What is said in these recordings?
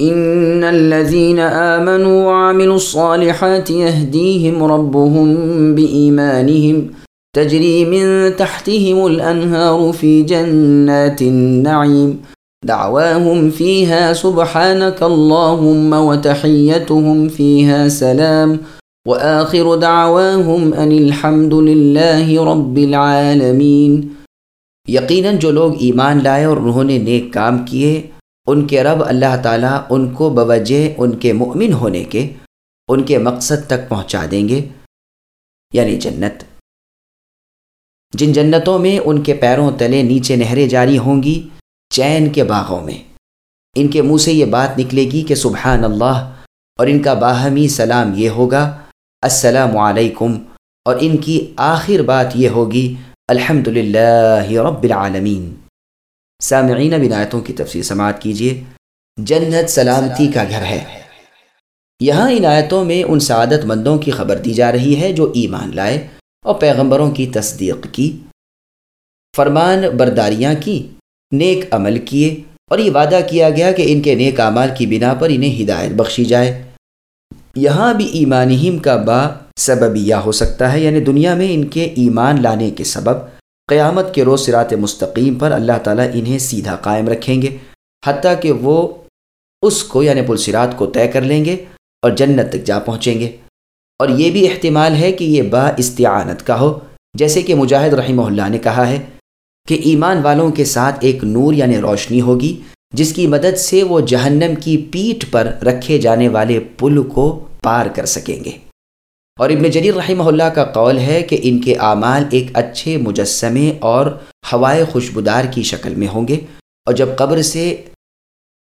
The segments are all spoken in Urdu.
إن الذين آمنوا وعملوا الصالحات يهديهم ربهم بإيمانهم تجري من تحتهم الأنهار في جنات النعيم دعواهم فيها سبحانك اللهم وتحيتهم فيها سلام وآخر دعواهم أن الحمد لله رب العالمين. يقينا جو لوگ ايمان لائے اور انہوں نے نیک کام کیے ان کے رب اللہ تعالیٰ ان کو بوجہ ان کے مؤمن ہونے کے، ان کے مقصد تک پہنچا دیں گے یعنی جنت۔ جن جنتوں میں ان کے پیروں تلے نیچے نہریں جاری ہوں گی، چین کے باغوں میں۔ ان کے منہ سے یہ بات نکلے گی کہ سبحان اللہ، اور ان کا باہمی سلام یہ ہوگا، السلام علیکم، اور ان کی آخر بات یہ ہوگی الحمد للہ رب العالمین۔ سامعین بنایتوں کی تفصیل سماعت کیجیے۔ جنت سلامتی کا گھر ہے۔ یہاں ان آیتوں میں ان سعادت مندوں کی خبر دی جا رہی ہے جو ایمان لائے اور پیغمبروں کی تصدیق کی۔ فرمان برداریاں کی، نیک عمل کیے اور یہ وعدہ کیا گیا کہ ان کے نیک اعمال کی بنا پر انہیں ہدایت بخشی جائے۔ یہاں بھی ایمانہم کا با سببیہ ہو سکتا ہے یعنی دنیا میں ان کے ایمان لانے کے سبب۔ قیامت کے روز سرات مستقیم پر اللہ تعالیٰ انہیں سیدھا قائم رکھیں گے، حتیٰ کہ وہ اس کو یعنی پلسرات کو طے کر لیں گے اور جنت تک جا پہنچیں گے۔ اور یہ بھی احتمال ہے کہ یہ با استعانت کا ہو، جیسے کہ مجاہد رحمہ اللہ نے کہا ہے کہ ایمان والوں کے ساتھ ایک نور یعنی روشنی ہوگی، جس کی مدد سے وہ جہنم کی پیٹھ پر رکھے جانے والے پل کو پار کر سکیں گے۔ اور ابن جریر رحمہ اللہ کا قول ہے کہ ان کے اعمال ایک اچھے مجسمے اور ہوائے خوشبودار کی شکل میں ہوں گے اور جب قبر سے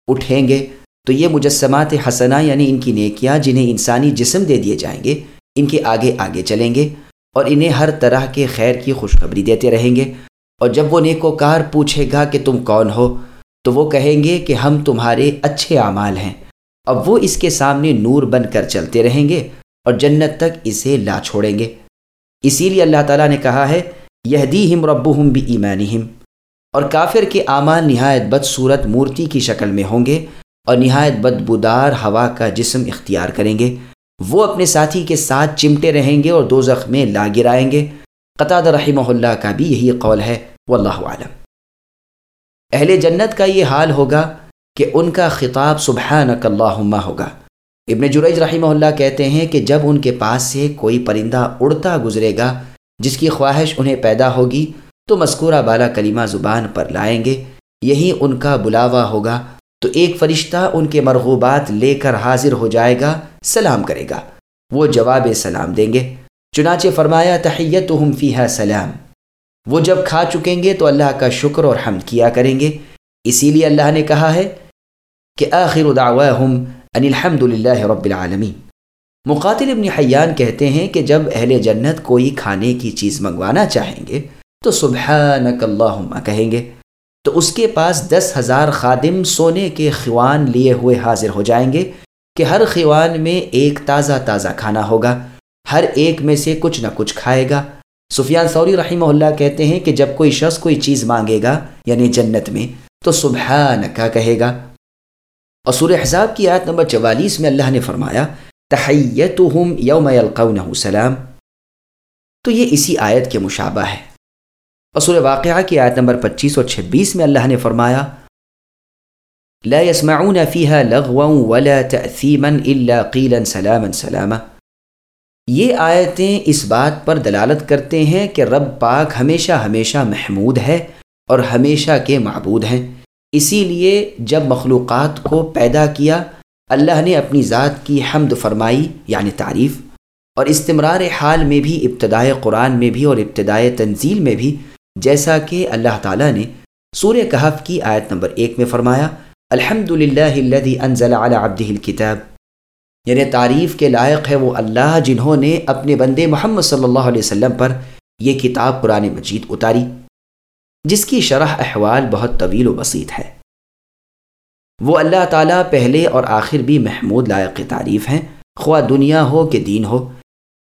اٹھیں گے تو یہ مجسمات حسنہ یعنی ان کی نیکیاں جنہیں انسانی جسم دے دیے جائیں گے، ان کے آگے آگے چلیں گے اور انہیں ہر طرح کے خیر کی خوشخبری دیتے رہیں گے۔ اور جب وہ نیک و کار پوچھے گا کہ تم کون ہو، تو وہ کہیں گے کہ ہم تمہارے اچھے اعمال ہیں۔ اب وہ اس کے سامنے نور بن کر چلتے رہیں گے۔ اور جنت تک اسے لا چھوڑیں گے۔ اسی لیے اللہ تعالیٰ نے کہا ہے یہ دی ہم رب ہم بھی ایمانہم اور کافر کے اعمال نہایت بد صورت مورتی کی شکل میں ہوں گے اور نہایت بد بدار ہوا کا جسم اختیار کریں گے۔ وہ اپنے ساتھی کے ساتھ چمٹے رہیں گے اور دو میں لا گرائیں گے۔ قطع رحمہ اللہ کا بھی یہی قول ہے، واللہ عالم اہل جنت کا یہ حال ہوگا کہ ان کا خطاب سبحانک اللہم ہوگا۔ ابن جریج رحمہ اللہ کہتے ہیں کہ جب ان کے پاس سے کوئی پرندہ اڑتا گزرے گا، جس کی خواہش انہیں پیدا ہوگی، تو مذکورہ بالا کلیمہ زبان پر لائیں گے، یہی ان کا بلاوا ہوگا، تو ایک فرشتہ ان کے مرغوبات لے کر حاضر ہو جائے گا، سلام کرے گا۔ وہ جواب سلام دیں گے۔ چنانچہ فرمایا تحیت ہم فیحہ سلام۔ وہ جب کھا چکیں گے تو اللہ کا شکر اور حمد کیا کریں گے۔ اسی لیے اللہ نے کہا ہے کہ آخر دعواہم ان الحمد للہ رب العالمین۔ مقاتل ابن حیان کہتے ہیں کہ جب اہل جنت کوئی کھانے کی چیز منگوانا چاہیں گے، تو سبحانک اللہم کہیں گے، تو اس کے پاس دس ہزار خادم سونے کے خوان لیے ہوئے حاضر ہو جائیں گے کہ ہر خوان میں ایک تازہ تازہ کھانا ہوگا، ہر ایک میں سے کچھ نہ کچھ کھائے گا۔ سفیان سوری رحمہ اللہ کہتے ہیں کہ جب کوئی شخص کوئی چیز مانگے گا یعنی جنت میں، تو سبحانکا کہے گا۔ اور سورہ حساب کی آیت نمبر چوالیس میں اللہ نے فرمایا، تحیتہم یوم یلقونہ سلام۔ تو یہ اسی آیت کے مشابہ ہے۔ اور سورہ واقعہ کی آیت نمبر پچیس اور چھبیس میں اللہ نے فرمایا، لا يسمعون فيها لغوا ولا تأثيما إلا قيلا سلاما سلاما۔ یہ آیتیں اس بات پر دلالت کرتے ہیں کہ رب پاک ہمیشہ ہمیشہ محمود ہے اور ہمیشہ کے معبود ہیں۔ اسی لیے جب مخلوقات کو پیدا کیا، اللہ نے اپنی ذات کی حمد فرمائی یعنی تعریف، اور استمرار حال میں بھی ابتدائے قرآن میں بھی اور ابتدائے تنزیل میں بھی، جیسا کہ اللہ تعالیٰ نے سور کہف کی آیت نمبر ایک میں فرمایا الحمد للہ انزل علی عبدہ الكتاب۔ یعنی تعریف کے لائق ہے وہ اللہ جنہوں نے اپنے بندے محمد صلی اللہ علیہ وسلم پر یہ کتاب قرآن مجید اتاری۔ جس کی شرح احوال بہت طویل و بسیط ہے۔ وہ اللہ تعالیٰ پہلے اور آخر بھی محمود لائق تعریف ہیں۔ خواہ دنیا ہو کہ دین ہو۔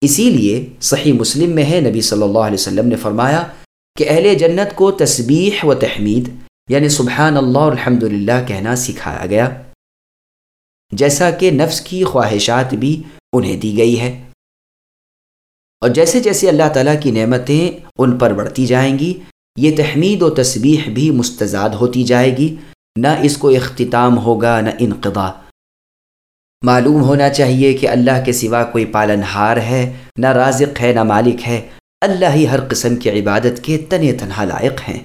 اسی لیے صحیح مسلم میں ہے۔ نبی صلی اللہ علیہ وسلم نے فرمایا کہ اہل جنت کو تسبیح و تحمید یعنی سبحان اللہ الحمد للہ کہنا سکھایا گیا۔ جیسا کہ نفس کی خواہشات بھی انہیں دی گئی ہے۔ اور جیسے جیسے اللہ تعالیٰ کی نعمتیں ان پر بڑھتی جائیں گی یہ تحمید و تسبیح بھی مستضاد ہوتی جائے گی۔ نہ اس کو اختتام ہوگا، نہ انقضا معلوم ہونا چاہیے کہ اللہ کے سوا کوئی پالن ہار ہے، نہ رازق ہے، نہ مالک ہے۔ اللہ ہی ہر قسم کی عبادت کے تن تنہا لائق ہیں۔